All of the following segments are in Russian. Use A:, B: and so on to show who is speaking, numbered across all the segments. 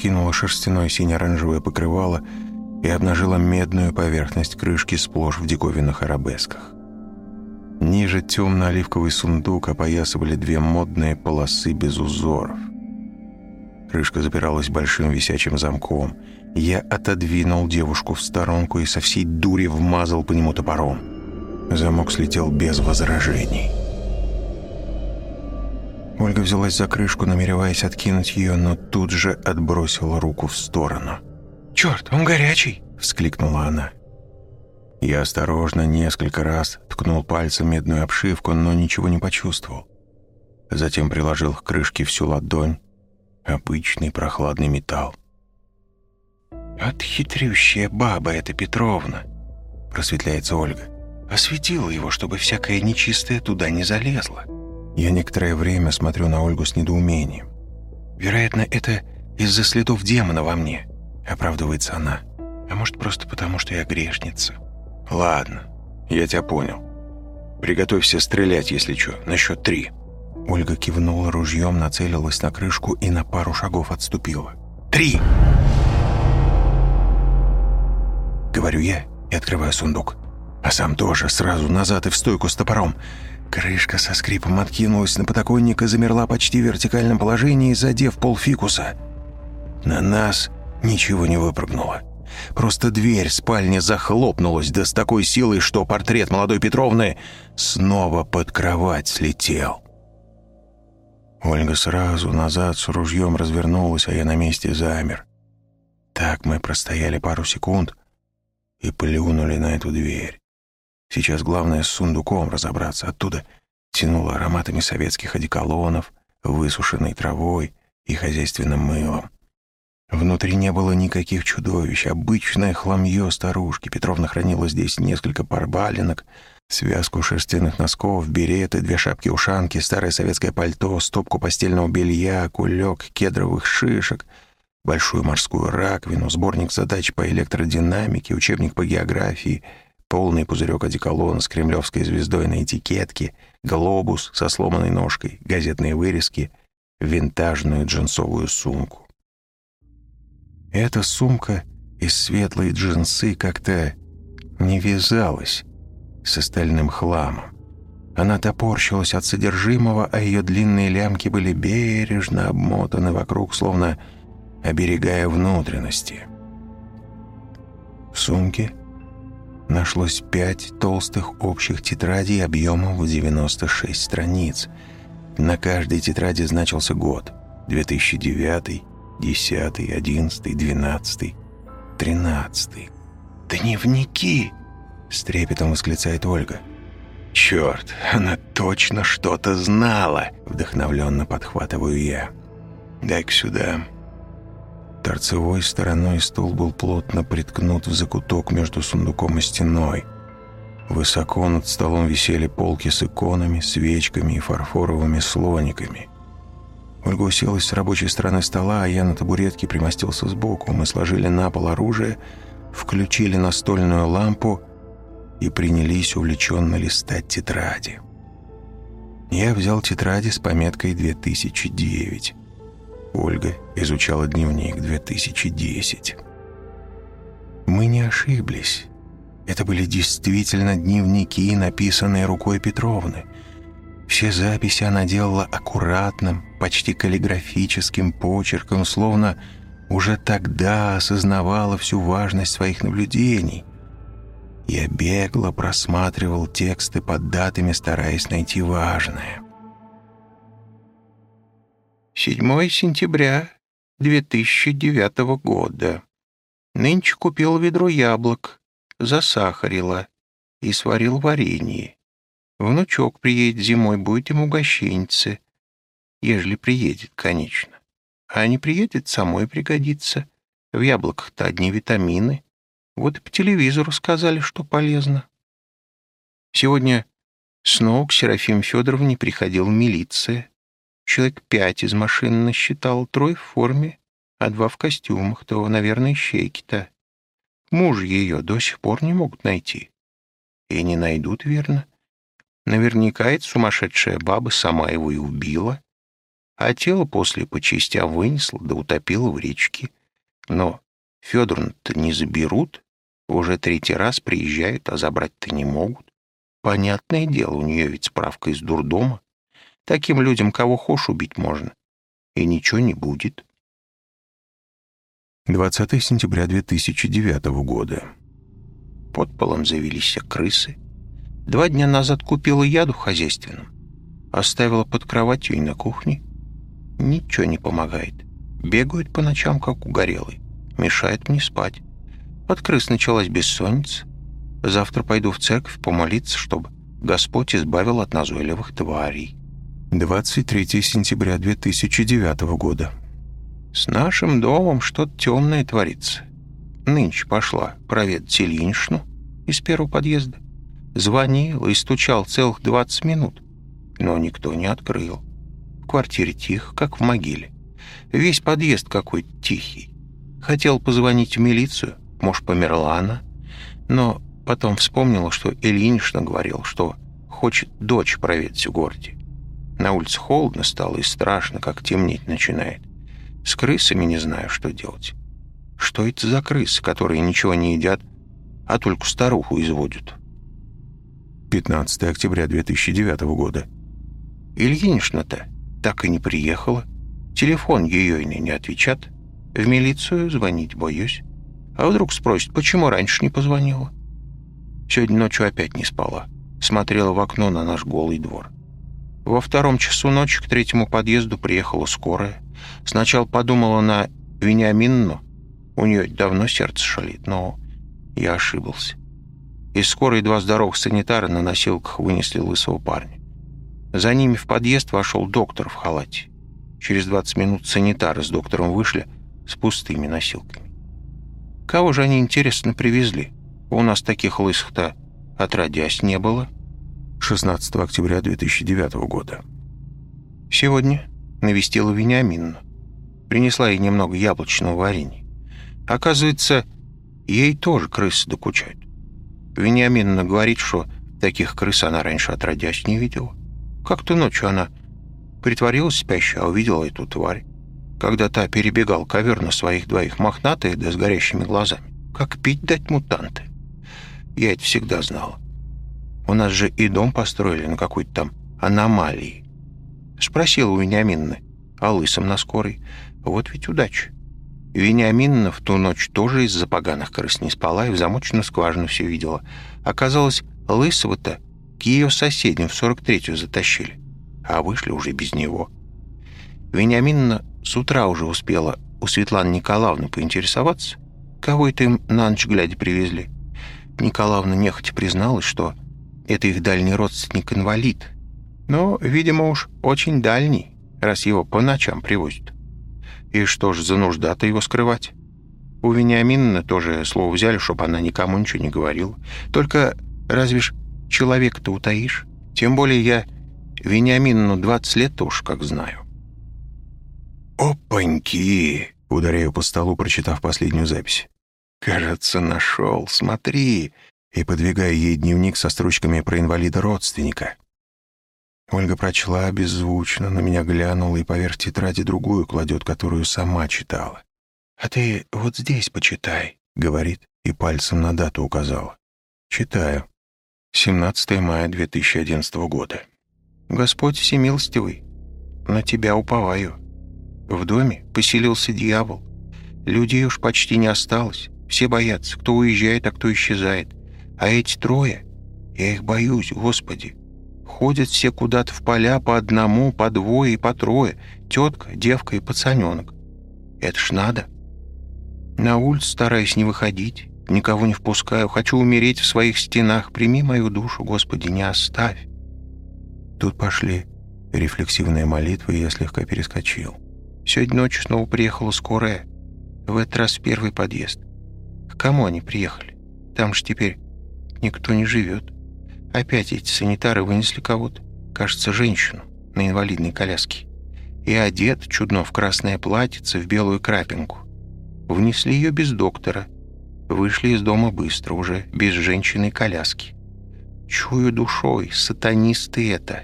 A: откинула шерстяное сине-оранжевое покрывало и обнажила медную поверхность крышки сплошь в диковинных арабесках. Ниже темно-оливковый сундук опоясывали две модные полосы без узоров. Крышка запиралась большим висячим замком. Я отодвинул девушку в сторонку и со всей дури вмазал по нему топором. Замок слетел без возражений. Ольга взялась за крышку, намереваясь откинуть ее, но тут же отбросила руку в сторону.
B: «Черт, он горячий!»
A: — вскликнула она. Я осторожно несколько раз ткнул пальцем медную обшивку, но ничего не почувствовал. Затем приложил к крышке всю ладонь. Обычный прохладный металл.
B: «От хитрющая баба эта Петровна!» — просветляется Ольга. «Осветила его, чтобы всякое нечистое туда не залезло».
A: Я некоторое время смотрю на Ольгу с недоумением.
B: «Вероятно, это из-за следов демона во мне», — оправдывается она. «А может, просто потому, что я грешница».
A: «Ладно, я тебя понял. Приготовься стрелять, если что, на счет три». Ольга кивнула ружьем, нацелилась на крышку и на пару шагов отступила.
B: «Три!»
A: Говорю я и открываю сундук. А сам тоже сразу назад и в стойку с топором. Крышка со скрипом откинулась на подоконник и замерла почти в вертикальном положении, задев пол фикуса. На нас ничего не выпрыгнуло. Просто дверь спальни захлопнулась, да с такой силой, что портрет молодой Петровны снова под кровать слетел. Ольга сразу назад с ружьем развернулась, а я на месте замер. Так мы простояли пару секунд и плюнули на эту дверь. Сейчас главное с сундуком разобраться. Оттуда тянуло ароматами советских одеколонов, высушенной травой и хозяйственным мылом. Внутри не было никаких чудовищ, обычное хламье старушки. Петровна хранила здесь несколько пар баленок, связку шерстяных носков, береты, две шапки-ушанки, старое советское пальто, стопку постельного белья, кулек кедровых шишек, большую морскую раковину, сборник задач по электродинамике, учебник по географии — полный пузырек одеколона с кремлевской звездой на этикетке, глобус со сломанной ножкой, газетные вырезки, винтажную джинсовую сумку. Эта сумка из светлой джинсы как-то не вязалась с остальным хламом. Она топорщилась от содержимого, а ее длинные лямки были бережно обмотаны вокруг, словно оберегая внутренности. В сумке нашлось пять толстых общих тетрадей объемом в 96 страниц. На каждой тетради значился год – 2009, 10, 11, 12, 13. «Дневники!» – с трепетом восклицает Ольга. «Черт, она точно что-то знала!» – вдохновленно подхватываю я. «Дай-ка сюда!» Торцевой стороной стул был плотно приткнут в закуток между сундуком и стеной. Высоко над столом висели полки с иконами, свечками и фарфоровыми слониками. Ольга уселась с рабочей стороны стола, а я на табуретке примостился сбоку. Мы сложили на пол оружие, включили настольную лампу и принялись увлеченно листать тетради. Я взял тетради с пометкой «2009». Ольга изучала дневник 2010. Мы не ошиблись. Это были действительно дневники, написанные рукой Петровны. Все записи она делала аккуратным, почти каллиграфическим почерком, словно уже тогда осознавала всю важность своих наблюдений. Я бегло просматривал тексты под датами, стараясь найти важное.
B: 7 сентября 2009 года. Нынче купил ведро яблок, засахарила и сварил варенье. Внучок приедет зимой, будет ему гостиницы, ежели приедет, конечно. А не приедет, самой пригодится. В яблоках-то одни витамины. Вот и по телевизору сказали, что полезно. Сегодня снова к Серафим Федоровне приходила милиция. Человек пять из машины насчитал, трое в форме, а два в костюмах, то, наверное, щейки-то. Муж ее до сих пор не могут найти. И не найдут, верно. Наверняка эта сумасшедшая баба сама его и убила, а тело после по частям вынесла да утопила в речке. Но Федоровну-то не заберут, уже третий раз приезжают, а забрать-то не могут. Понятное дело, у нее ведь справка из дурдома. Таким людям кого хошь убить можно. И ничего не будет.
A: 20 сентября 2009 года.
B: Под полом завелись крысы. Два дня назад купила яду в хозяйственном. Оставила под кроватью и на кухне. Ничего не помогает. Бегают по ночам, как угорелый. Мешает мне спать. От крыс началась бессонница. Завтра пойду в церковь помолиться, чтобы Господь избавил от назойливых тварей.
A: 23 сентября 2009 года.
B: С нашим домом что-то темное творится. Нынче пошла проведать Ильинишну из первого подъезда. Звонил и стучал целых 20 минут, но никто не открыл. В квартире тихо, как в могиле. Весь подъезд какой-то тихий. Хотел позвонить в милицию, может, померла она, но потом вспомнила, что Ильинична говорил, что хочет дочь проведать в городе. На улице холодно стало и страшно, как темнеть начинает. С крысами не знаю, что делать. Что это за крысы, которые ничего не едят, а только старуху изводят?
A: 15 октября 2009 года.
B: Ильинична-то так и не приехала. Телефон ее не отвечат. В милицию звонить боюсь. А вдруг спросит, почему раньше не позвонила? Сегодня ночью опять не спала. Смотрела в окно на наш голый двор. Во втором часу ночи к третьему подъезду приехала скорая. Сначала подумала на Вениаминну. У нее давно сердце шалит, но я ошибался. Из скорой два здоровых санитара на носилках вынесли лысого парня. За ними в подъезд вошел доктор в халате. Через 20 минут санитары с доктором вышли с пустыми носилками. Кого же они, интересно, привезли? У нас таких лысых-то отродясь не было.
A: 16 октября 2009 года.
B: Сегодня навестила Вениаминну. Принесла ей немного яблочного варенья. Оказывается, ей тоже крысы докучают. Вениаминна говорит, что таких крыс она раньше отродясь не видела. Как-то ночью она притворилась спящей, а увидела эту тварь. Когда та перебегал ковер на своих двоих мохнатых, да с горящими глазами. Как пить дать мутанты. Я это всегда знала. У нас же и дом построили на какой-то там аномалии. Спросила у Вениаминны о лысом на скорой. Вот ведь удача. Вениаминна в ту ночь тоже из-за поганых крыс не спала и в замочную скважину все видела. Оказалось, лысого-то к ее соседям в 43-ю затащили, а вышли уже без него. Вениаминна с утра уже успела у Светланы Николаевны поинтересоваться, кого это им на ночь глядя привезли. Николаевна нехотя призналась, что это их дальний родственник-инвалид. Но, видимо, уж очень дальний, раз его по ночам привозят. И что ж за нужда-то его скрывать? У Вениамина тоже слово взяли, чтобы она никому ничего не говорила. Только разве ж человека-то утаишь? Тем более я Вениамину 20 лет-то уж как знаю.
A: «Опаньки!» — ударяю по столу, прочитав последнюю запись. «Кажется, нашел. Смотри!» И подвигая ей дневник со строчками про инвалида-родственника. Ольга прочла беззвучно, на меня глянула и поверх тетради другую кладет, которую сама читала. «А ты вот здесь почитай», — говорит, и пальцем на дату указала. Читаю. 17 мая 2011 года. «Господь всемилостивый, на тебя уповаю. В доме поселился дьявол. Людей уж почти не осталось. Все боятся, кто уезжает, а кто исчезает. А эти трое, я их боюсь, Господи. Ходят все куда-то в поля по одному, по двое и по трое. Тетка, девка и пацаненок. Это ж надо. На улицу стараюсь не выходить, никого не впускаю. Хочу умереть в своих стенах. Прими мою душу, Господи, не оставь. Тут пошли рефлексивные молитвы, и я слегка перескочил. Сегодня ночью снова приехала скорая. В этот раз первый подъезд. К кому они приехали? Там же теперь никто не живет. Опять эти санитары вынесли кого-то, кажется, женщину, на инвалидной коляске. И одет чудно в красное платьице, в белую крапинку. Внесли ее без доктора. Вышли из дома быстро, уже без женщины коляски.
B: Чую душой, сатанисты это.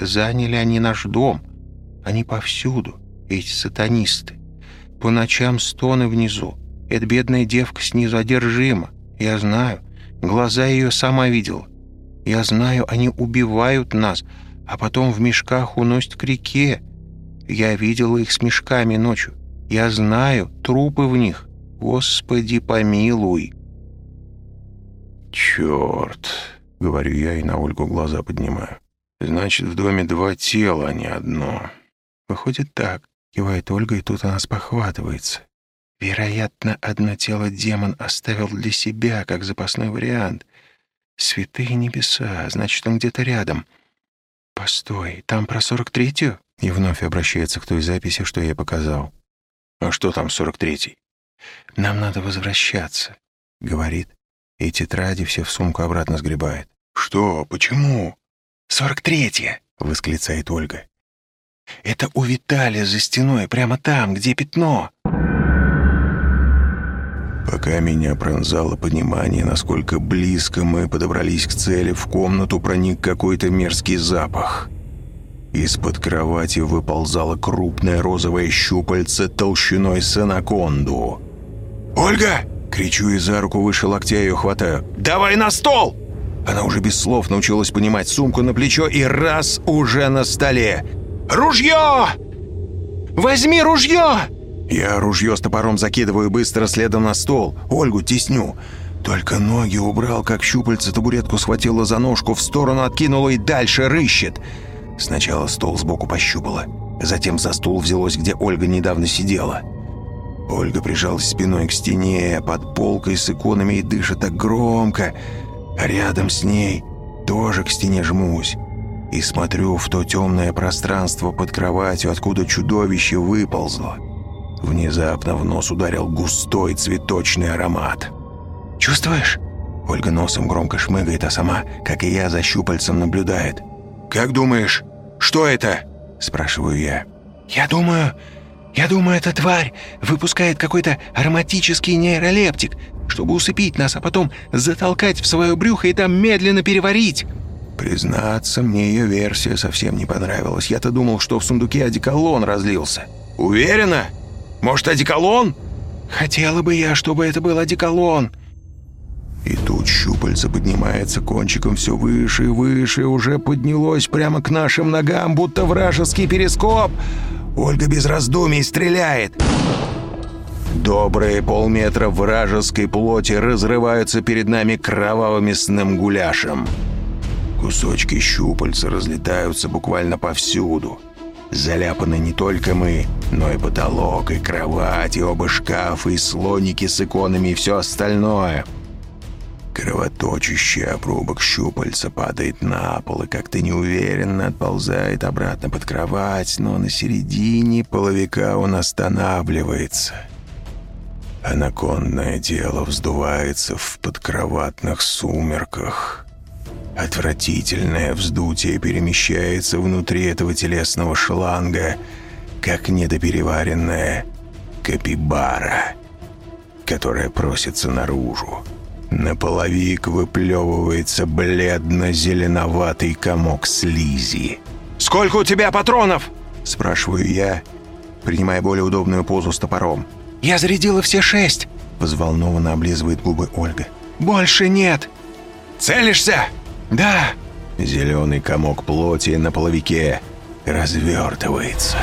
B: Заняли они наш дом. Они повсюду, эти сатанисты. По ночам стоны внизу. Эта бедная девка снизу одержима. Я знаю. Глаза ее сама видела. Я знаю, они убивают нас, а потом в мешках уносят к реке. Я видела их с мешками ночью. Я знаю, трупы в них. Господи, помилуй.
A: Черт, говорю я и на Ольгу глаза поднимаю. Значит, в доме два тела, а не одно.
B: Выходит так, кивает Ольга, и тут она спохватывается. Вероятно, одно тело демон оставил для себя, как запасной вариант. Святые небеса, значит, он где-то рядом. Постой, там про сорок третью? И вновь обращается к той записи, что я показал.
A: А что там сорок третий?
B: Нам надо возвращаться, говорит, и тетради все в сумку обратно сгребает.
A: Что? Почему?
B: «Сорок третья!» — восклицает Ольга. «Это у Виталия за стеной, прямо там, где пятно!»
A: Пока меня пронзало понимание, насколько близко мы подобрались к цели, в комнату проник какой-то мерзкий запах. Из-под кровати выползало крупное розовое щупальце толщиной с анаконду. «Ольга!» — кричу и за руку выше локтя ее хватаю. «Давай на стол!» Она уже без слов научилась понимать сумку на плечо и раз уже на столе. «Ружье! Возьми ружье!» Я ружье с топором закидываю быстро следом на стол. Ольгу тесню. Только ноги убрал, как щупальце табуретку схватила за ножку, в сторону откинула и дальше рыщет. Сначала стол сбоку пощупала. Затем за стул взялось, где Ольга недавно сидела. Ольга прижалась спиной к стене, под полкой с иконами и дышит так громко, а рядом с ней тоже к стене жмусь и смотрю в то темное пространство под кроватью, откуда чудовище выползло. Внезапно в нос ударил густой цветочный аромат. «Чувствуешь?» Ольга носом громко шмыгает, а сама, как и я, за щупальцем наблюдает. «Как думаешь, что это?» Спрашиваю я. «Я думаю, я думаю, эта тварь выпускает какой-то ароматический нейролептик, чтобы усыпить нас, а потом затолкать в свое брюхо и там медленно переварить». Признаться, мне ее версия совсем не понравилась. Я-то думал, что в сундуке одеколон разлился. «Уверена? Может, одеколон?» «Хотела бы я, чтобы это был одеколон». И тут щупальце поднимается кончиком все выше и выше, уже поднялось прямо к нашим ногам, будто вражеский перископ. Ольга без раздумий стреляет. Добрые полметра вражеской плоти разрываются перед нами кровавым мясным гуляшем. Кусочки щупальца разлетаются буквально повсюду. Заляпаны не только мы, но и потолок, и кровать, и оба шкафа, и слоники с иконами, и все остальное. Кровоточащий обрубок щупальца падает на пол и как-то неуверенно отползает обратно под кровать, но на середине половика он останавливается. Анаконное тело вздувается в подкроватных сумерках. Отвратительное вздутие перемещается внутри этого телесного шланга, как недопереваренная капибара, которая просится наружу. На половик выплевывается бледно-зеленоватый комок слизи. «Сколько у тебя патронов?» – спрашиваю я, принимая более удобную позу с топором. «Я зарядила все шесть!» – взволнованно облизывает губы Ольга. «Больше нет!» «Целишься?» «Да!» Зеленый комок плоти на половике развертывается.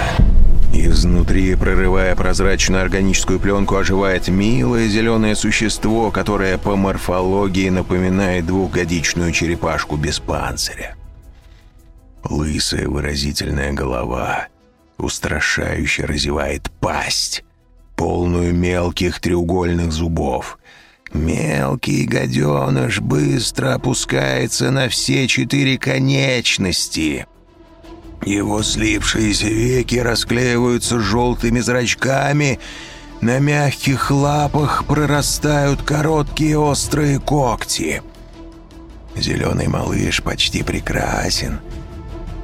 A: Изнутри, прорывая прозрачную органическую пленку, оживает милое зеленое существо, которое по морфологии напоминает двухгодичную черепашку без панциря. Лысая выразительная голова устрашающе разевает пасть, полную мелких треугольных зубов. Мелкий гаденыш быстро опускается на все четыре конечности. Его слипшиеся веки расклеиваются желтыми зрачками, на мягких лапах прорастают короткие острые когти. Зеленый малыш почти прекрасен,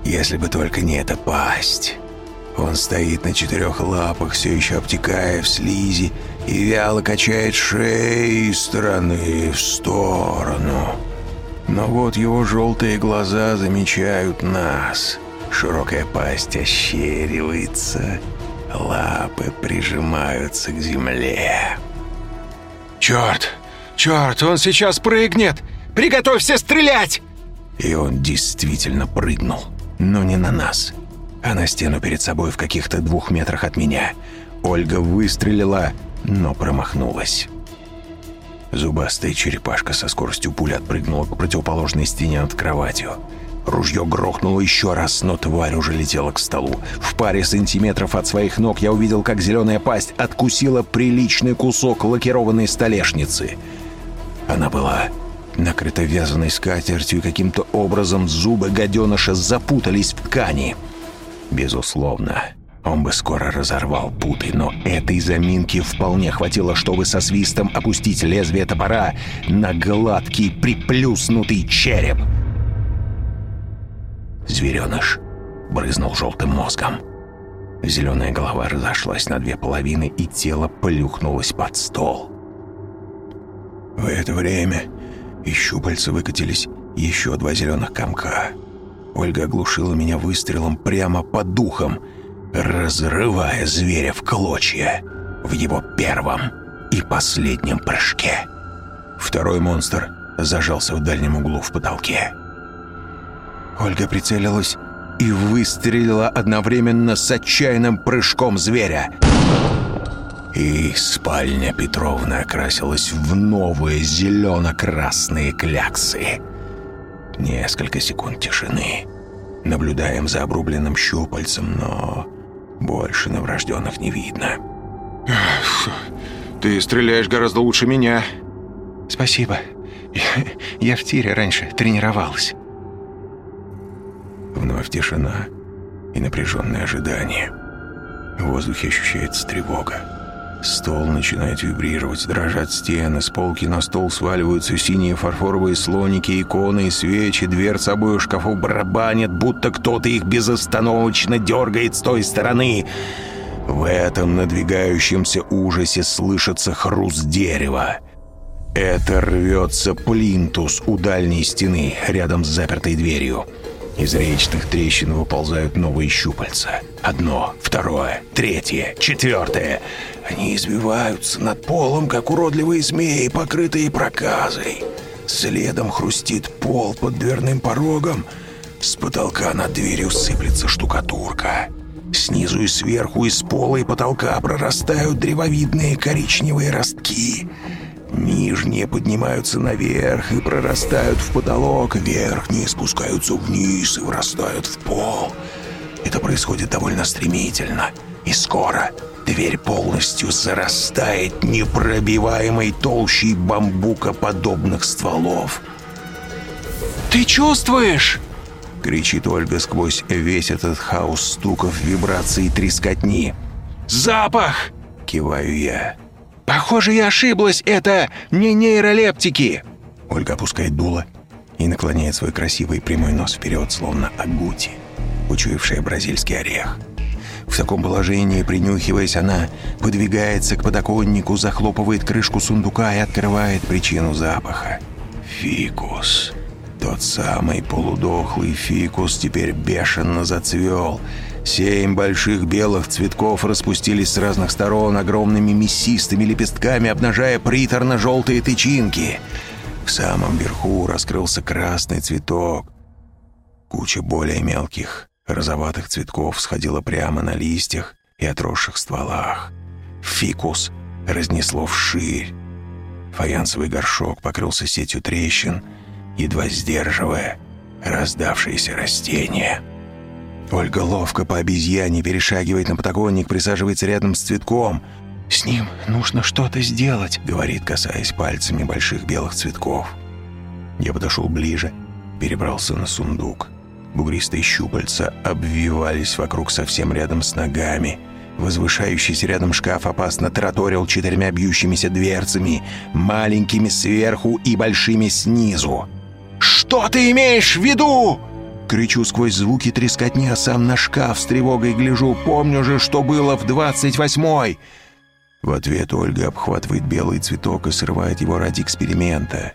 A: если бы только не эта пасть. Он стоит на четырех лапах, все еще обтекая в слизи, и вяло качает шеей из стороны в сторону. Но вот его желтые глаза замечают нас. Широкая пасть ощеривается, лапы прижимаются к земле.
B: «Черт! Черт, он сейчас прыгнет! Приготовься стрелять!»
A: И он действительно прыгнул, но не на нас, а на стену перед собой в каких-то двух метрах от меня. Ольга выстрелила, но промахнулась. Зубастая черепашка со скоростью пули отпрыгнула к противоположной стене над кроватью. Ружье грохнуло еще раз, но тварь уже летела к столу. В паре сантиметров от своих ног я увидел, как зеленая пасть откусила приличный кусок лакированной столешницы. Она была накрыта вязаной скатертью, и каким-то образом зубы гаденыша запутались в ткани. Безусловно, он бы скоро разорвал путы, но этой заминки вполне хватило, чтобы со свистом опустить лезвие топора на гладкий приплюснутый череп. Звереныш брызнул желтым мозгом. Зеленая голова разошлась на две половины, и тело плюхнулось под стол. В это время из щупальца выкатились еще два зеленых комка. Ольга оглушила меня выстрелом прямо под духом, разрывая зверя в клочья в его первом и последнем прыжке. Второй монстр зажался в дальнем углу в потолке. Ольга прицелилась и выстрелила одновременно с отчаянным прыжком зверя. И спальня Петровны окрасилась в новые зелено-красные кляксы. Несколько секунд тишины. Наблюдаем за обрубленным щупальцем, но больше новорожденных не видно.
B: Ты стреляешь гораздо лучше меня.
A: Спасибо. Я, я в тире раньше тренировалась. Вновь тишина и напряженное ожидание. В воздухе ощущается тревога. Стол начинает вибрировать, дрожат стены, с полки на стол сваливаются синие фарфоровые слоники, иконы и свечи, дверца обоих шкафов барабанят, будто кто-то их безостановочно дергает с той стороны. В этом надвигающемся ужасе слышится хруст дерева. Это рвется плинтус у дальней стены, рядом с запертой дверью. Из речных трещин выползают новые щупальца. Одно, второе, третье, четвертое. Они избиваются над полом, как уродливые змеи, покрытые проказой. Следом хрустит пол под дверным порогом. С потолка над дверью сыплется штукатурка. Снизу и сверху из пола и потолка прорастают древовидные коричневые ростки — Нижние поднимаются наверх и прорастают в потолок, верхние спускаются вниз и врастают в пол. Это происходит довольно стремительно. И скоро дверь полностью зарастает непробиваемой толщей бамбука-подобных стволов.
B: «Ты чувствуешь?»
A: — кричит Ольга сквозь весь этот хаос стуков, вибраций и трескотни.
B: «Запах!»
A: — киваю я.
B: «Похоже, я ошиблась, это не нейролептики!»
A: Ольга опускает дуло и наклоняет свой красивый прямой нос вперед, словно агути, учуявшая бразильский орех. В таком положении, принюхиваясь, она подвигается к подоконнику, захлопывает крышку сундука и открывает причину запаха. Фикус. Тот самый полудохлый фикус теперь бешено зацвел — Семь больших белых цветков распустились с разных сторон огромными мясистыми лепестками, обнажая приторно-желтые тычинки. В самом верху раскрылся красный цветок. Куча более мелких, розоватых цветков сходила прямо на листьях и отросших стволах. Фикус разнесло вширь. Фаянсовый горшок покрылся сетью трещин, едва сдерживая раздавшиеся растения. Ольга ловко по обезьяне перешагивает на подоконник, присаживается рядом с цветком. «С ним нужно что-то сделать», — говорит, касаясь пальцами больших белых цветков. Я подошел ближе, перебрался на сундук. Бугристые щупальца обвивались вокруг совсем рядом с ногами. Возвышающийся рядом шкаф опасно тараторил четырьмя бьющимися дверцами, маленькими сверху и большими снизу.
B: «Что ты имеешь в виду?»
A: Кричу сквозь звуки трескотни, а сам на шкаф с тревогой гляжу. Помню же, что было в двадцать восьмой. В ответ Ольга обхватывает белый цветок и срывает его ради эксперимента.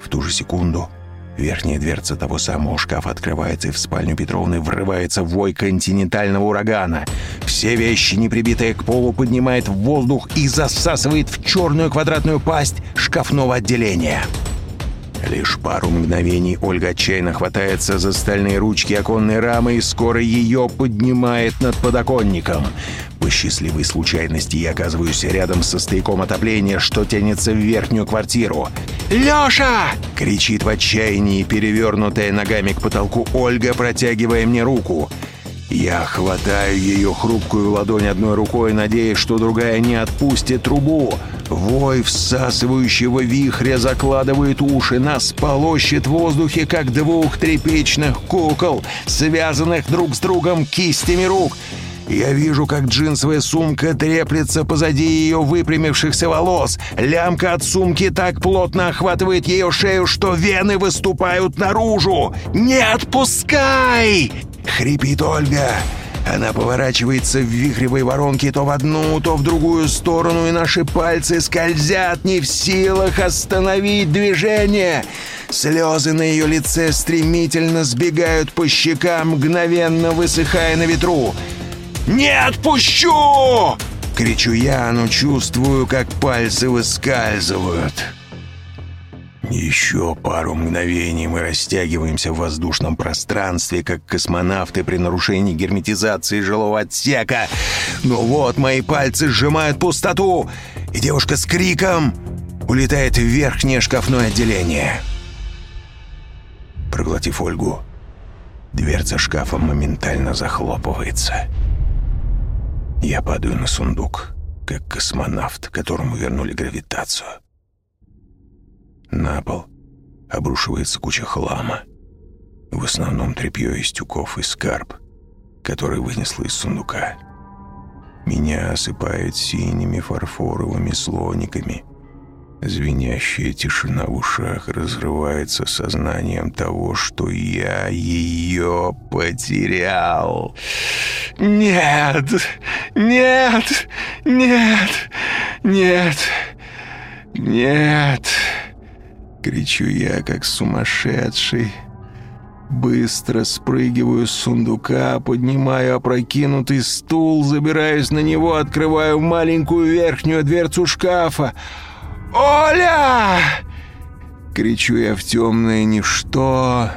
A: В ту же секунду Верхняя дверца того самого шкафа открывается, и в спальню Петровны врывается вой континентального урагана. Все вещи, не прибитые к полу, поднимает в воздух и засасывает в черную квадратную пасть шкафного отделения. Лишь пару мгновений Ольга отчаянно хватается за стальные ручки оконной рамы и скоро ее поднимает над подоконником. По счастливой случайности я оказываюсь рядом со стояком отопления, что тянется в верхнюю квартиру. «Леша!» — кричит в отчаянии, перевернутая ногами к потолку Ольга, протягивая мне руку. Я хватаю ее хрупкую ладонь одной рукой, надеясь, что другая не отпустит трубу. Вой всасывающего вихря закладывает уши, нас полощет в воздухе, как двух тряпичных кукол, связанных друг с другом кистями рук. Я вижу, как джинсовая сумка треплется позади ее выпрямившихся волос. Лямка от сумки так плотно охватывает ее шею, что вены выступают наружу. «Не отпускай!» — хрипит Ольга. Она поворачивается в вихревой воронке то в одну, то в другую сторону, и наши пальцы скользят, не в силах остановить движение. Слезы на ее лице стремительно сбегают по щекам, мгновенно высыхая на ветру. «Не отпущу!» — кричу я, но чувствую, как пальцы выскальзывают. Еще пару мгновений мы растягиваемся в воздушном пространстве, как космонавты при нарушении герметизации жилого отсека. Но вот мои пальцы сжимают пустоту, и девушка с криком улетает в верхнее шкафное отделение. Проглотив Ольгу, дверца шкафа моментально захлопывается. Я падаю на сундук, как космонавт, которому вернули гравитацию. На пол обрушивается куча хлама. В основном тряпье из тюков и скарб, который вынесла из сундука. Меня осыпает синими фарфоровыми слониками. Звенящая тишина в ушах разрывается сознанием того, что я ее потерял. «Нет! Нет! Нет! Нет! Нет!» Кричу я, как сумасшедший. Быстро спрыгиваю с сундука, поднимаю опрокинутый стул, забираюсь на него, открываю маленькую верхнюю дверцу шкафа. «Оля!» Кричу я в темное ничто,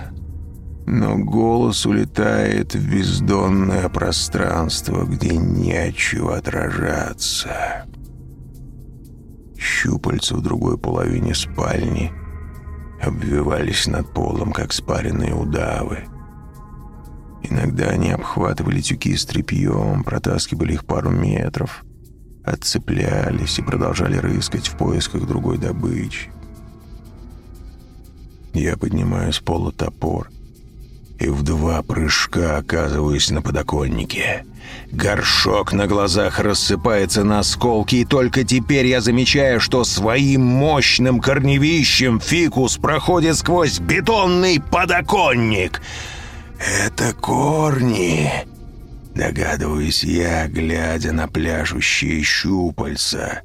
A: но голос улетает в бездонное пространство, где нечего отражаться. Щупальца в другой половине спальни — обвивались над полом, как спаренные удавы. Иногда они обхватывали тюки с тряпьем, протаскивали их пару метров, отцеплялись и продолжали рыскать в поисках другой добычи. Я поднимаю с пола топор и в два прыжка оказываюсь на подоконнике. Горшок на глазах рассыпается на осколки, и только теперь я замечаю, что своим мощным корневищем фикус проходит сквозь бетонный подоконник. «Это корни!» Догадываюсь я, глядя на пляшущие щупальца —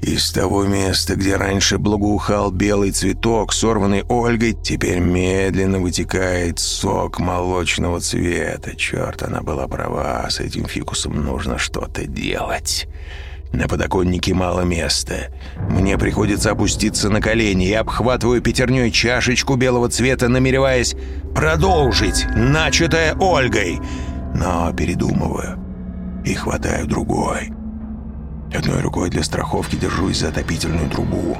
A: из того места, где раньше благоухал белый цветок, сорванный Ольгой, теперь медленно вытекает сок молочного цвета. Черт, она была права, с этим фикусом нужно что-то делать. На подоконнике мало места. Мне приходится опуститься на колени. Я обхватываю пятерней чашечку белого цвета, намереваясь продолжить начатое Ольгой. Но передумываю и хватаю другой. Одной рукой для страховки держусь за отопительную трубу.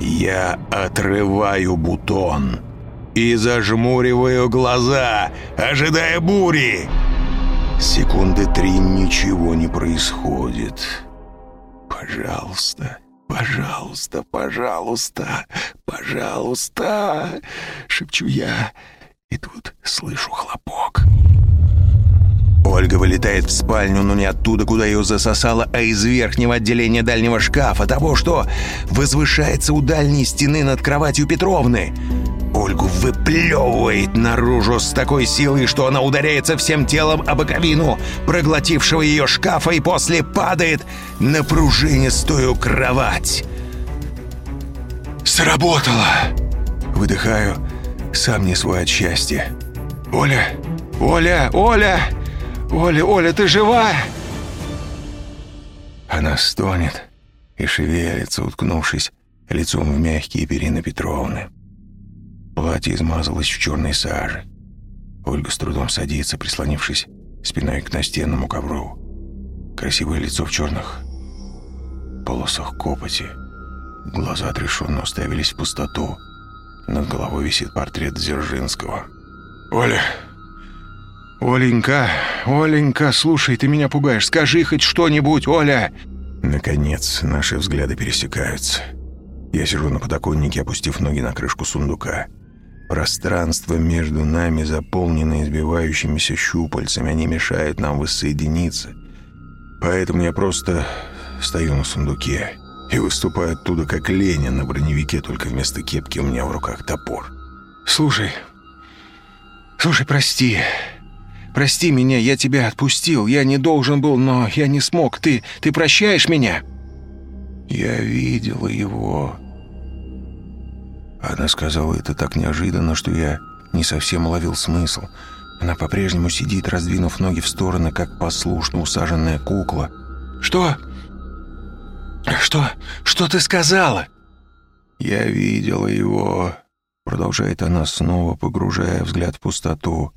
A: Я отрываю бутон и зажмуриваю глаза, ожидая бури. Секунды три ничего не происходит. Пожалуйста, пожалуйста, пожалуйста, пожалуйста, шепчу я, и тут слышу хлопок. Ольга вылетает в спальню, но не оттуда, куда ее засосало, а из верхнего отделения дальнего шкафа, того, что возвышается у дальней стены над кроватью Петровны. Ольгу выплевывает наружу с такой силой, что она ударяется всем телом об боковину, проглотившего ее шкафа, и после падает на пружинистую кровать. «Сработало!» Выдыхаю Сам не свой от счастья. «Оля! Оля! Оля! Оля, Оля, ты жива?» Она стонет и шевелится, уткнувшись лицом в мягкие перины Петровны. Платье измазалось в черной саже. Ольга с трудом садится, прислонившись спиной к настенному ковру. Красивое лицо в черных полосах копоти. Глаза отрешенно уставились в пустоту. Над головой висит портрет Дзержинского. «Оля! Оленька! Оленька, слушай, ты меня пугаешь. Скажи хоть что-нибудь, Оля!» Наконец, наши взгляды пересекаются. Я сижу на подоконнике, опустив ноги на крышку сундука. Пространство между нами заполнено избивающимися щупальцами, они мешают нам воссоединиться. Поэтому я просто стою на сундуке и выступаю оттуда как Ленин на броневике, только вместо кепки у меня в руках топор. «Слушай, слушай, прости, прости меня, я тебя отпустил, я не должен был, но я не смог, ты, ты прощаешь меня?» Я видела его, она сказала это так неожиданно, что я не совсем уловил смысл. Она по-прежнему сидит, раздвинув ноги в стороны, как послушно усаженная кукла. «Что? Что? Что ты сказала?» «Я видела его», — продолжает она снова, погружая взгляд в пустоту.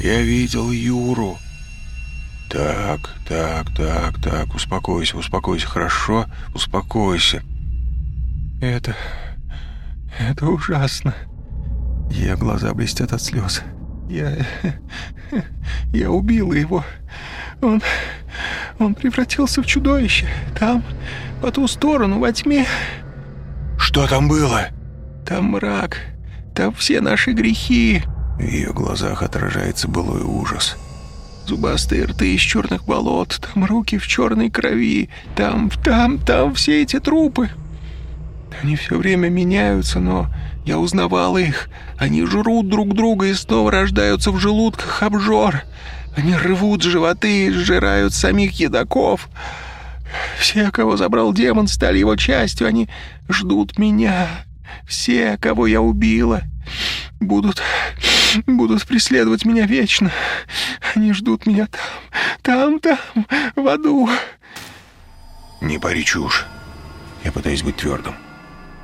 A: «Я видел Юру». «Так, так, так, так, успокойся, успокойся, хорошо? Успокойся». «Это... Это ужасно. Ее глаза блестят от слез. Я... Я убила его. Он... Он превратился в чудовище. Там, по ту сторону, во тьме. Что там было? Там мрак. Там все наши грехи. В ее глазах отражается былой ужас. Зубастые рты из черных болот, там руки в черной крови, там, там, там все эти трупы. Они все время меняются, но я узнавала их. Они жрут друг друга и снова рождаются в желудках обжор. Они рвут животы и сжирают самих едоков. Все, кого забрал демон, стали его частью. Они ждут меня. Все, кого я убила, будут... будут преследовать меня вечно. Они ждут меня там, там, там, в аду. Не пари чушь. Я пытаюсь быть твердым.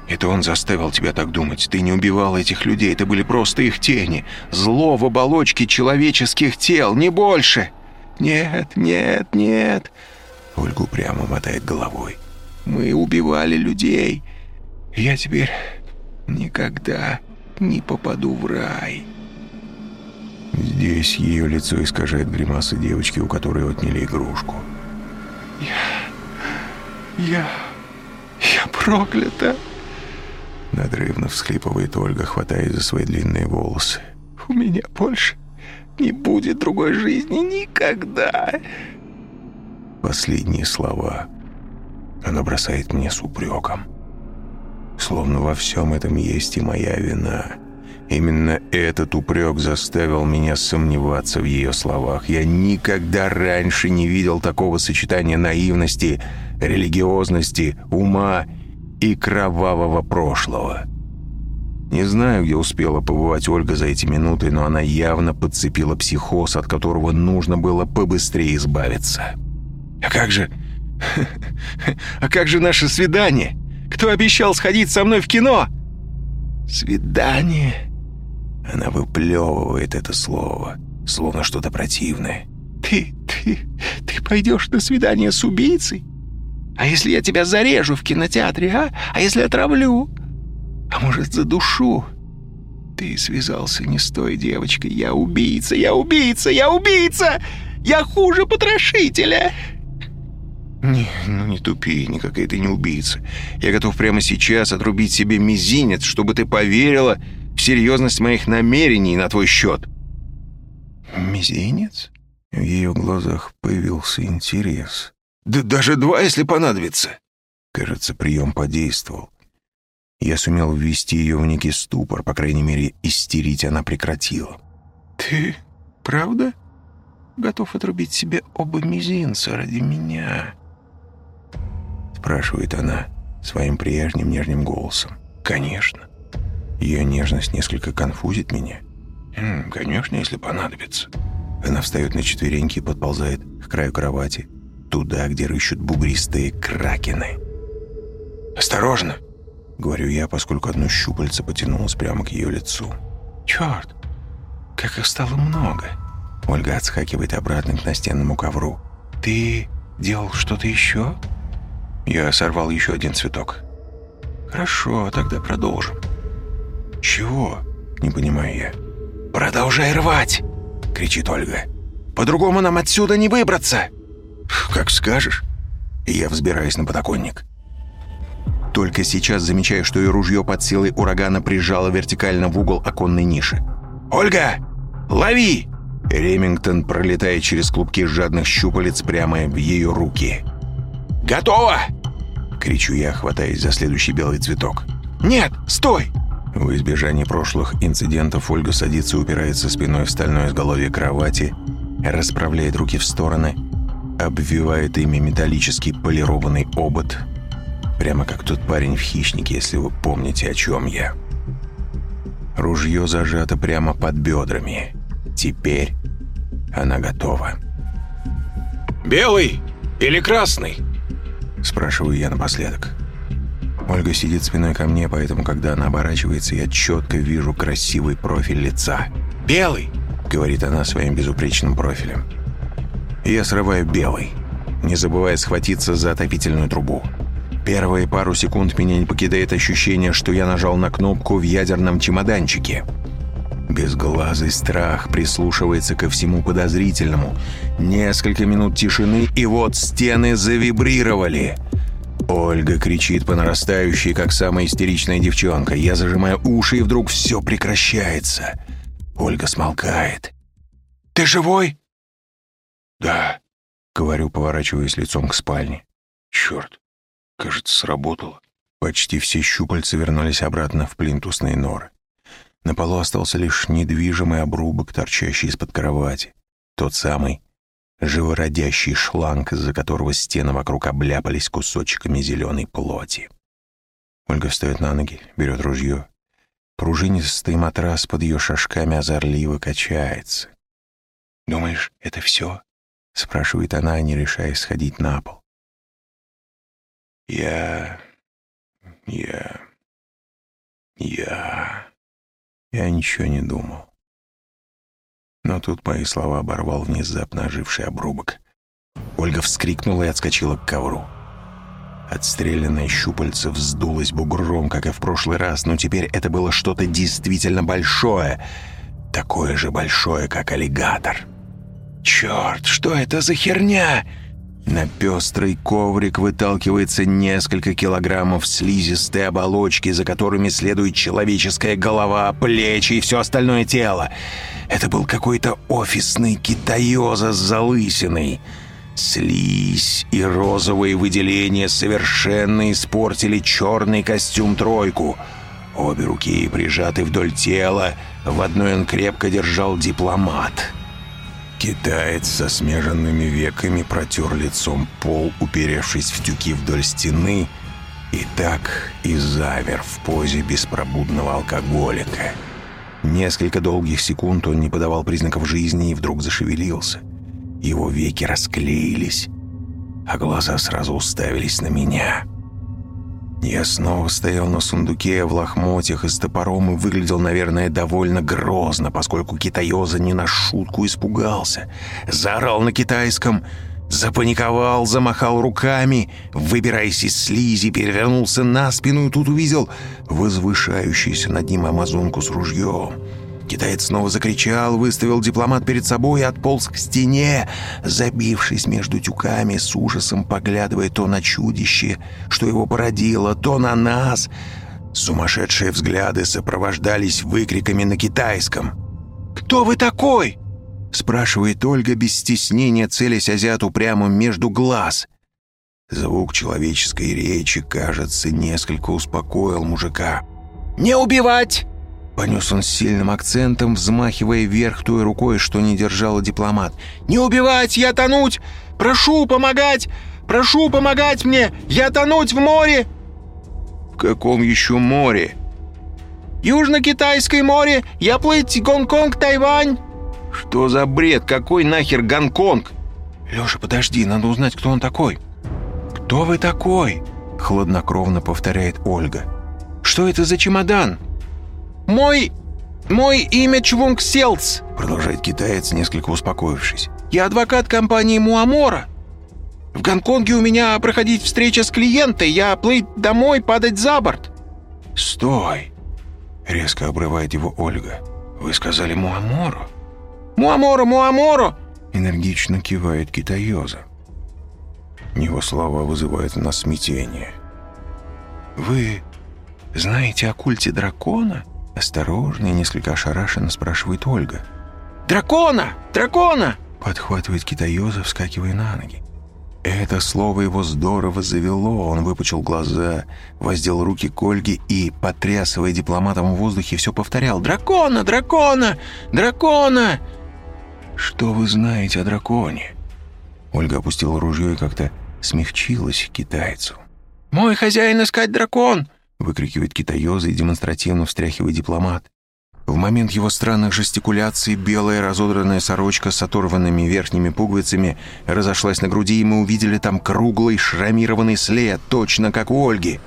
A: Это он заставил тебя так думать. Ты не убивал этих людей, это были просто их тени. Зло в оболочке человеческих тел, не больше. Нет, нет, нет. Ольгу прямо мотает головой. Мы убивали людей. Я теперь никогда не попаду в рай. Здесь ее лицо искажает гримаса девочки, у которой отняли игрушку. Я... я... я проклята. Надрывно всхлипывает Ольга, хватаясь за свои длинные волосы. «У меня больше не будет другой жизни никогда!» Последние слова она бросает мне с упреком. Словно во всем этом есть и моя вина. Именно этот упрек заставил меня сомневаться в ее словах. Я никогда раньше не видел такого сочетания наивности, религиозности, ума и кровавого прошлого. Не знаю, где успела побывать Ольга за эти минуты, но она явно подцепила психоз, от которого нужно было побыстрее избавиться. «А как же... А как же наше свидание? Кто обещал сходить со мной в кино?» «Свидание...» Она выплевывает это слово, словно что-то противное. «Ты... ты... ты пойдешь на свидание с убийцей? А если я тебя зарежу в кинотеатре, а? А если отравлю? А может, задушу? Ты связался не с той девочкой. Я убийца, я убийца, я убийца! Я хуже потрошителя!» «Не, ну не тупи, никакая ты не убийца. Я готов прямо сейчас отрубить себе мизинец, чтобы ты поверила серьезность моих намерений на твой счет». «Мизинец?» В ее глазах появился интерес. Да даже два, если понадобится. Кажется, прием подействовал. Я сумел ввести ее в некий ступор, по крайней мере, истерить она прекратила. «Ты правда готов отрубить себе оба мизинца ради меня?» Спрашивает она своим прежним нежным голосом. «Конечно. Ее нежность несколько конфузит меня. М, конечно, если понадобится. Она встает на четвереньки и подползает к краю кровати, туда, где рыщут бугристые кракены. «Осторожно!» — говорю я, поскольку одно щупальце потянулось прямо к ее лицу. «Черт! Как их стало много!» Ольга отскакивает обратно к настенному ковру. «Ты делал что-то еще?» Я сорвал еще один цветок. «Хорошо, тогда продолжим». «Чего?» — не понимаю я. «Продолжай рвать!» — кричит Ольга. «По-другому нам отсюда не выбраться!» «Как скажешь». Я взбираюсь на подоконник. Только сейчас замечаю, что ее ружье под силой урагана прижало вертикально в угол оконной ниши. «Ольга! Лови!» Ремингтон пролетает через клубки жадных щупалец прямо в ее руки. «Готово!» — кричу я, хватаясь за следующий белый цветок. «Нет, стой!» В избежание прошлых инцидентов Ольга садится и упирается спиной в стальное изголовье кровати, расправляет руки в стороны, обвивает ими металлический полированный обод, прямо как тот парень в «Хищнике», если вы помните, о чем я. Ружье зажато прямо под бедрами. Теперь она готова. «Белый или красный?» Спрашиваю я напоследок. Ольга сидит спиной ко мне, поэтому, когда она оборачивается, я четко вижу красивый профиль лица. «Белый!» — говорит она своим безупречным профилем. Я срываю белый, не забывая схватиться за отопительную трубу. Первые пару секунд меня не покидает ощущение, что я нажал на кнопку в ядерном чемоданчике. Безглазый страх прислушивается ко всему подозрительному. Несколько минут тишины, и вот стены завибрировали. Ольга кричит по нарастающей, как самая истеричная девчонка. Я зажимаю уши, и вдруг все прекращается. Ольга смолкает. «Ты живой?» «Да», — говорю, поворачиваясь лицом к спальне. «Черт, кажется, сработало». Почти все щупальца вернулись обратно в плинтусные норы. На полу остался лишь недвижимый обрубок, торчащий из-под кровати. Тот самый живородящий шланг, из-за которого стены вокруг обляпались кусочками зеленой плоти. Ольга встает на ноги, берет ружье. Пружинистый матрас под ее шажками озорливо качается. «Думаешь, это все?» — спрашивает она, не решаясь сходить на пол. «Я... я... я...» Я ничего не думал. Но тут мои слова оборвал внезапно оживший обрубок. Ольга вскрикнула и отскочила к ковру. Отстрелянное щупальце вздулось бугром, как и в прошлый раз, но теперь это было что-то действительно большое. Такое же большое, как аллигатор. «Черт, что это за херня?» На пестрый коврик выталкивается несколько килограммов слизистой оболочки, за которыми следует человеческая голова, плечи и все остальное тело. Это был какой-то офисный китаёза с залысиной. Слизь и розовые выделения совершенно испортили черный костюм-тройку. Обе руки прижаты вдоль тела, в одной он крепко держал дипломат — Китаец со смеженными веками протер лицом пол, уперевшись в тюки вдоль стены, и так и замер в позе беспробудного алкоголика. Несколько долгих секунд он не подавал признаков жизни и вдруг зашевелился. Его веки расклеились, а глаза сразу уставились на меня — я снова стоял на сундуке в лохмотьях и с топором и выглядел, наверное, довольно грозно, поскольку китаёза не на шутку испугался. Заорал на китайском, запаниковал, замахал руками, выбираясь из слизи, перевернулся на спину и тут увидел возвышающуюся над ним амазонку с ружьем. Китаец снова закричал, выставил дипломат перед собой и отполз к стене, забившись между тюками, с ужасом поглядывая то на чудище, что его породило, то на нас. Сумасшедшие взгляды сопровождались выкриками на китайском. «Кто вы такой?» — спрашивает Ольга без стеснения, целясь азиату прямо между глаз. Звук человеческой речи, кажется, несколько успокоил мужика. «Не убивать!» Понес он с сильным акцентом, взмахивая вверх той рукой, что не держала дипломат. «Не убивать! Я тонуть! Прошу помогать! Прошу помогать мне! Я тонуть в море!» «В каком еще море?»
B: Южно-Китайское море, я плыть Гонконг, Тайвань!»
A: «Что за бред? Какой нахер Гонконг?» «Леша, подожди, надо узнать, кто он такой». «Кто вы такой?» — хладнокровно повторяет Ольга. «Что это за чемодан?»
B: «Мой... мой имя Чвунг Селц», —
A: продолжает китаец, несколько успокоившись.
B: «Я адвокат компании Муамора. В Гонконге у меня проходить встреча с клиентой, я плыть домой, падать за борт».
A: «Стой!» — резко обрывает его Ольга. «Вы сказали Муамору?»
B: «Муамору, Муамору!»
A: — энергично кивает китаёза. Его слова вызывают нас смятение. «Вы знаете о культе дракона?» Осторожно и несколько ошарашенно спрашивает Ольга.
B: «Дракона! Дракона!»
A: Подхватывает китаёза, вскакивая на ноги. Это слово его здорово завело. Он выпучил глаза, воздел руки к Ольге и, потрясывая дипломатом в воздухе, все повторял. «Дракона! Дракона! Дракона!» «Что вы знаете о драконе?» Ольга опустила ружье и как-то смягчилась китайцу.
B: «Мой хозяин искать дракон!»
A: выкрикивает китаёза и демонстративно встряхивает дипломат. В момент его странных жестикуляций белая разодранная сорочка с оторванными верхними пуговицами разошлась на груди, и мы увидели там круглый шрамированный след, точно как у Ольги.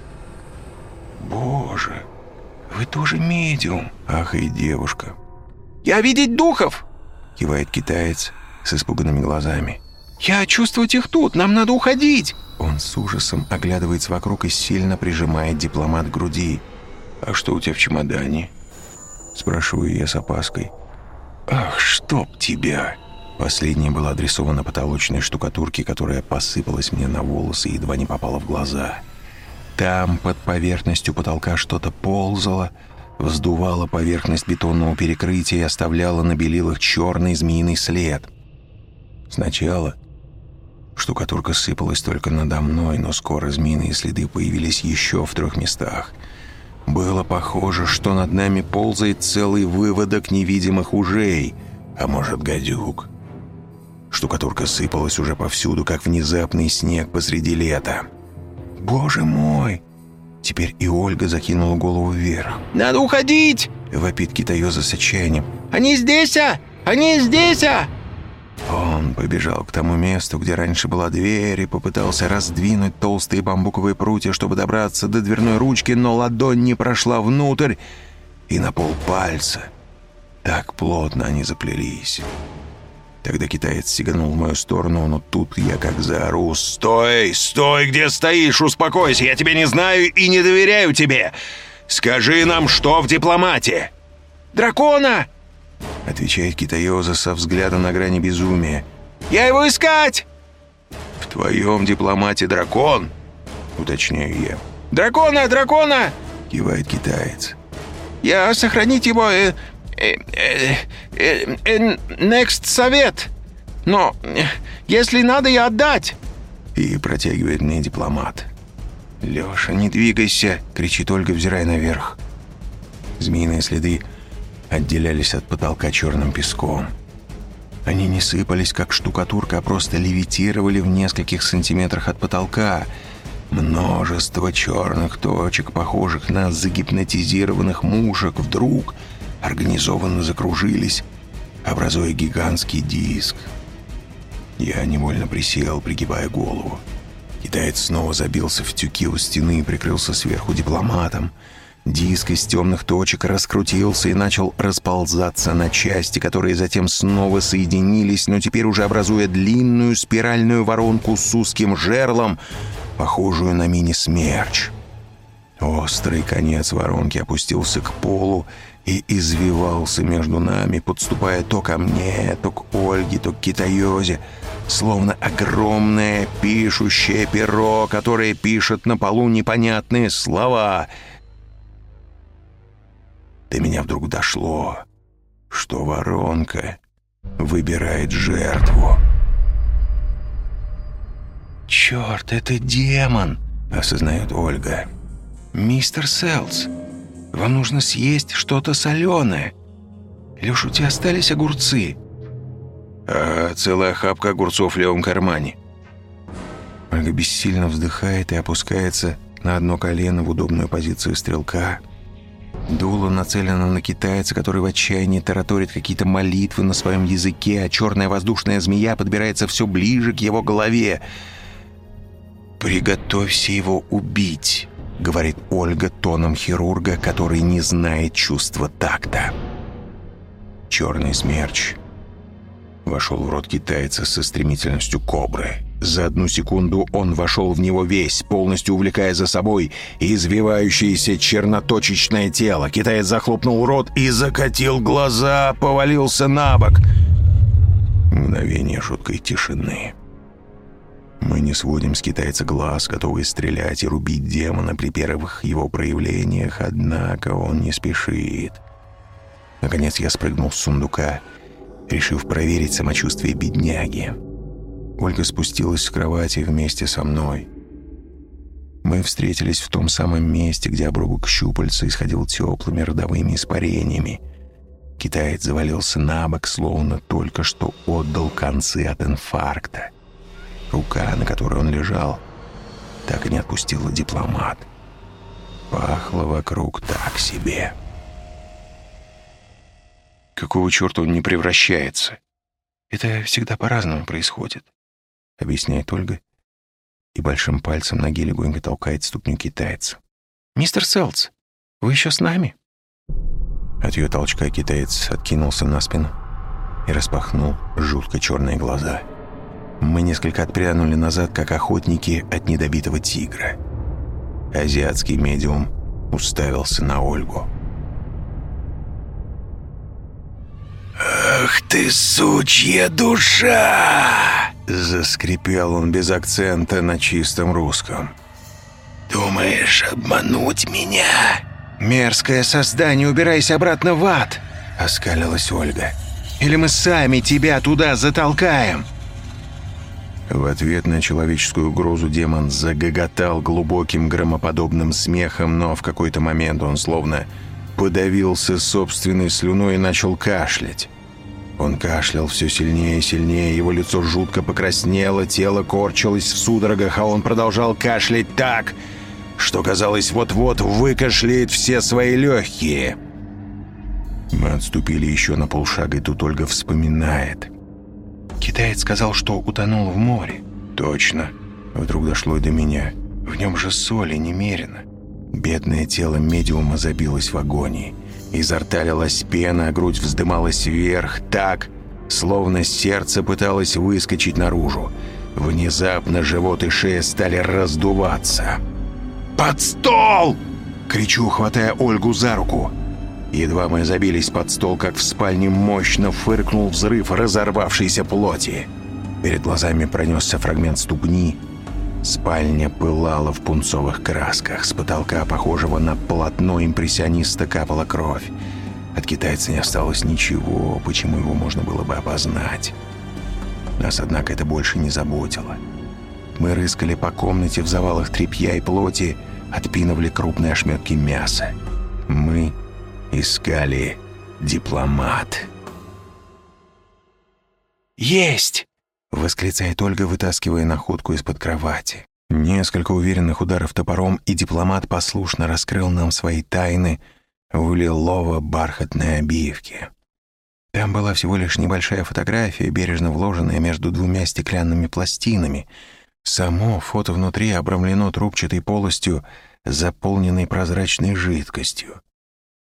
A: «Боже, вы тоже медиум!» — ах и девушка.
B: «Я видеть духов!»
A: — кивает китаец с испуганными глазами.
B: «Я чувствовать их тут, нам надо уходить!»
A: Он с ужасом оглядывается вокруг и сильно прижимает дипломат к груди. «А что у тебя в чемодане?» Спрашиваю я с опаской. «Ах, чтоб тебя!» Последняя была адресована потолочной штукатурке, которая посыпалась мне на волосы и едва не попала в глаза. Там, под поверхностью потолка, что-то ползало, вздувало поверхность бетонного перекрытия и оставляло на белилах черный змеиный след. Сначала штукатурка сыпалась только надо мной, но скоро змеиные следы появились еще в трех местах — было похоже, что над нами ползает целый выводок невидимых ужей, а может, гадюк. Штукатурка сыпалась уже повсюду, как внезапный снег посреди лета. «Боже мой!» Теперь и Ольга закинула голову вверх.
B: «Надо уходить!»
A: — вопит китаёза с отчаянием.
B: «Они здесь, а! Они здесь, а!»
A: Он побежал к тому месту, где раньше была дверь, и попытался раздвинуть толстые бамбуковые прутья, чтобы добраться до дверной ручки, но ладонь не прошла внутрь и на пол пальца. Так плотно они заплелись. Тогда китаец сиганул в мою сторону, но тут я как заору. «Стой! Стой! Где стоишь? Успокойся! Я тебя не знаю и не доверяю тебе! Скажи нам, что в дипломате!»
B: «Дракона!»
A: — отвечает Китаёза со взглядом на грани безумия.
B: «Я его искать!»
A: «В твоем дипломате дракон?» — уточняю я.
B: «Дракона, дракона!»
A: — кивает китаец.
B: «Я сохранить его... Э, next совет. Но э, если надо, я отдать!»
A: И протягивает мне дипломат. «Лёша, не двигайся!» — кричит Ольга, взирая наверх. Змеиные следы отделялись от потолка черным песком. Они не сыпались, как штукатурка, а просто левитировали в нескольких сантиметрах от потолка. Множество черных точек, похожих на загипнотизированных мушек, вдруг организованно закружились, образуя гигантский диск. Я невольно присел, пригибая голову. Китаец снова забился в тюки у стены и прикрылся сверху дипломатом — Диск из темных точек раскрутился и начал расползаться на части, которые затем снова соединились, но теперь уже образуя длинную спиральную воронку с узким жерлом, похожую на мини-смерч. Острый конец воронки опустился к полу и извивался между нами, подступая то ко мне, то к Ольге, то к Китаёзе, словно огромное пишущее перо, которое пишет на полу непонятные слова — до меня вдруг дошло, что воронка выбирает жертву. «Черт, это демон!» — осознает Ольга. «Мистер Селс, вам нужно съесть что-то соленое. Леш, у тебя остались огурцы?» «А целая охапка огурцов в левом кармане». Ольга бессильно вздыхает и опускается на одно колено в удобную позицию стрелка — Дуло нацелено на китайца, который в отчаянии тараторит какие-то молитвы на своем языке, а черная воздушная змея подбирается все ближе к его голове. «Приготовься его убить», — говорит Ольга тоном хирурга, который не знает чувства такта. Черный смерч вошел в рот китайца со стремительностью кобры. За одну секунду он вошел в него весь, полностью увлекая за собой извивающееся черноточечное тело. Китаец захлопнул рот и закатил глаза, повалился на бок. Мгновение жуткой тишины. Мы не сводим с китайца глаз, готовые стрелять и рубить демона при первых его проявлениях, однако он не спешит. Наконец я спрыгнул с сундука, решив проверить самочувствие бедняги. Ольга спустилась с кровати вместе со мной. Мы встретились в том самом месте, где обрубок щупальца исходил теплыми родовыми испарениями. Китаец завалился на бок, словно только что отдал концы от инфаркта. Рука, на которой он лежал, так и не отпустила дипломат. Пахло вокруг так себе.
B: Какого черта он не превращается?
A: Это всегда по-разному происходит. — объясняет Ольга, и большим пальцем ноги легонько толкает ступню китайца. «Мистер Селц, вы еще с нами?» От ее толчка китаец откинулся на спину и распахнул жутко черные глаза. Мы несколько отпрянули назад, как охотники от недобитого тигра. Азиатский медиум уставился на Ольгу. «Ах ты, сучья душа!» Заскрипел он без акцента на чистом русском. «Думаешь обмануть меня?» «Мерзкое создание, убирайся обратно в ад!» Оскалилась Ольга. «Или мы сами тебя туда затолкаем!» В ответ на человеческую угрозу демон загоготал глубоким громоподобным смехом, но в какой-то момент он словно подавился собственной слюной и начал кашлять. Он кашлял все сильнее и сильнее, его лицо жутко покраснело, тело корчилось в судорогах, а он продолжал кашлять так, что казалось, вот-вот выкашляет все свои легкие. Мы отступили еще на полшага, и тут Ольга вспоминает. Китаец сказал, что утонул в море. Точно. Вдруг дошло и до меня. В нем же соли немерено. Бедное тело медиума забилось в агонии. Изо рта лилась пена, а грудь вздымалась вверх так, словно сердце пыталось выскочить наружу. Внезапно живот и шея стали раздуваться. «Под стол!» — кричу, хватая Ольгу за руку. Едва мы забились под стол, как в спальне мощно фыркнул взрыв разорвавшейся плоти. Перед глазами пронесся фрагмент ступни — Спальня пылала в пунцовых красках. С потолка, похожего на полотно импрессиониста, капала кровь. От китайца не осталось ничего, почему его можно было бы опознать. Нас, однако, это больше не заботило. Мы рыскали по комнате в завалах тряпья и плоти, отпинывали крупные ошметки мяса. Мы искали дипломат. «Есть!» Восклицает Ольга, вытаскивая находку из-под кровати. Несколько уверенных ударов топором, и дипломат послушно раскрыл нам свои тайны в лилово-бархатной обивке. Там была всего лишь небольшая фотография, бережно вложенная между двумя стеклянными пластинами. Само фото внутри обрамлено трубчатой полостью, заполненной прозрачной жидкостью.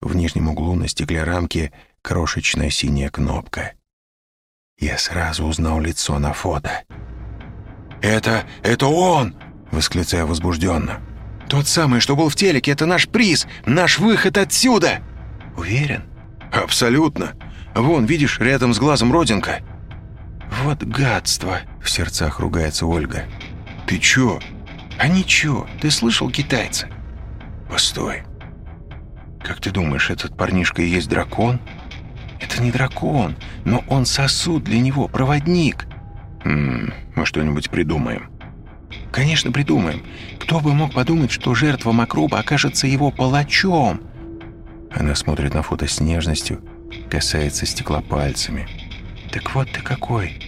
A: В нижнем углу на стекле рамки крошечная синяя кнопка — я сразу узнал лицо на фото. «Это... это он!» — восклицаю возбужденно. «Тот самый, что был в телеке, это наш приз, наш выход отсюда!» «Уверен?» «Абсолютно. Вон, видишь, рядом с глазом родинка». «Вот гадство!» — в сердцах ругается Ольга. «Ты чё?» «А ничего, ты слышал китайца?» «Постой. Как ты думаешь, этот парнишка и есть дракон?» Это не дракон, но он сосуд для него, проводник. Хм, мы что-нибудь придумаем. Конечно, придумаем. Кто бы мог подумать, что жертва Макруба окажется его палачом? Она смотрит на фото с нежностью, касается стекла пальцами. Так вот ты какой,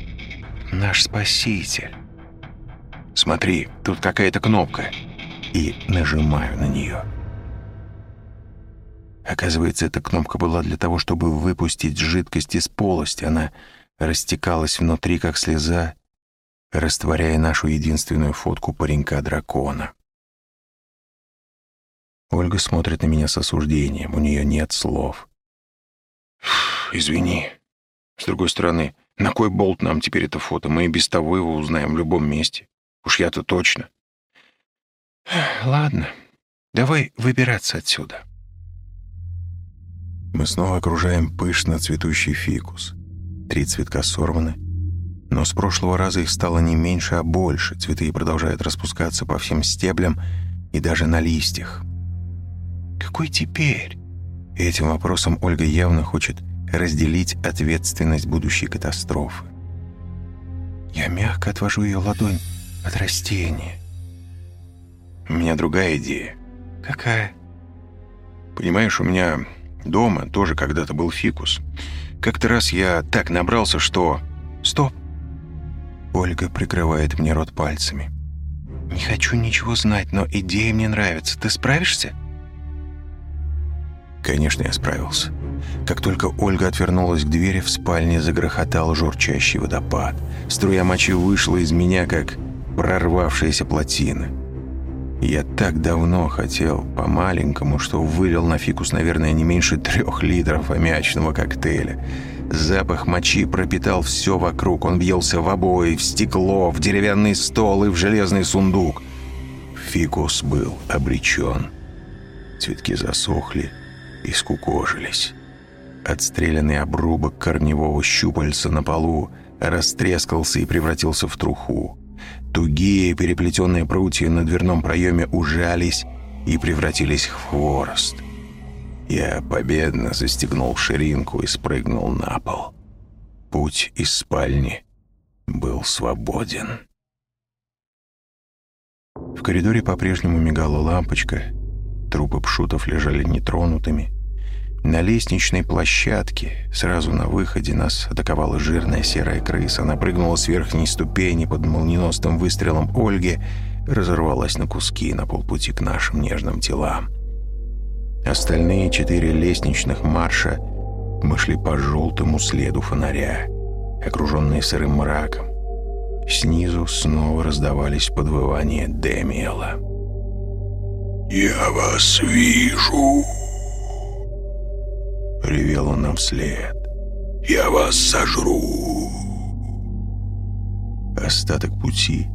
A: наш спаситель. Смотри, тут какая-то кнопка. И нажимаю на нее. Оказывается, эта кнопка была для того, чтобы выпустить жидкость из полости. Она растекалась внутри, как слеза, растворяя нашу единственную фотку паренька-дракона. Ольга смотрит на меня с осуждением, у нее нет слов. «Извини. С другой стороны, на кой болт нам теперь это фото? Мы и без того его узнаем в любом месте. Уж я-то точно». «Ладно, давай выбираться отсюда». Мы снова окружаем пышно цветущий фикус. Три цветка сорваны, но с прошлого раза их стало не меньше, а больше. Цветы продолжают распускаться по всем стеблям и даже на листьях. Какой теперь? Этим вопросом Ольга явно хочет разделить ответственность будущей катастрофы. Я мягко отвожу ее ладонь от растения. У меня другая идея. Какая? Понимаешь, у меня дома тоже когда-то был фикус. Как-то раз я так набрался, что... Стоп! Ольга прикрывает мне рот пальцами. «Не хочу ничего знать, но идея мне нравится. Ты справишься?» Конечно, я справился. Как только Ольга отвернулась к двери, в спальне загрохотал журчащий водопад. Струя мочи вышла из меня, как прорвавшаяся плотина. Я так давно хотел по-маленькому, что вылил на фикус, наверное, не меньше трех литров аммиачного коктейля. Запах мочи пропитал все вокруг. Он въелся в обои, в стекло, в деревянный стол и в железный сундук. Фикус был обречен. Цветки засохли, и скукожились. Отстрелянный обрубок корневого щупальца на полу растрескался и превратился в труху. Тугие переплетенные прутья на дверном проеме ужались и превратились в хворост. Я победно застегнул ширинку и спрыгнул на пол. Путь из спальни был свободен. В коридоре по-прежнему мигала лампочка, трупы пшутов лежали нетронутыми, на лестничной площадке, сразу на выходе, нас атаковала жирная серая крыса. Она прыгнула с верхней ступени под молниеносным выстрелом Ольги, разорвалась на куски на полпути к нашим нежным телам. Остальные четыре лестничных марша мы шли по желтому следу фонаря, окруженные сырым мраком. Снизу снова раздавались подвывания Демиэла.
C: «Я вас вижу!»
A: Ревел он нам вслед.
C: «Я вас сожру!»
A: Остаток пути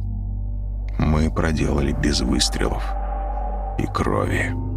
A: мы проделали без выстрелов и крови.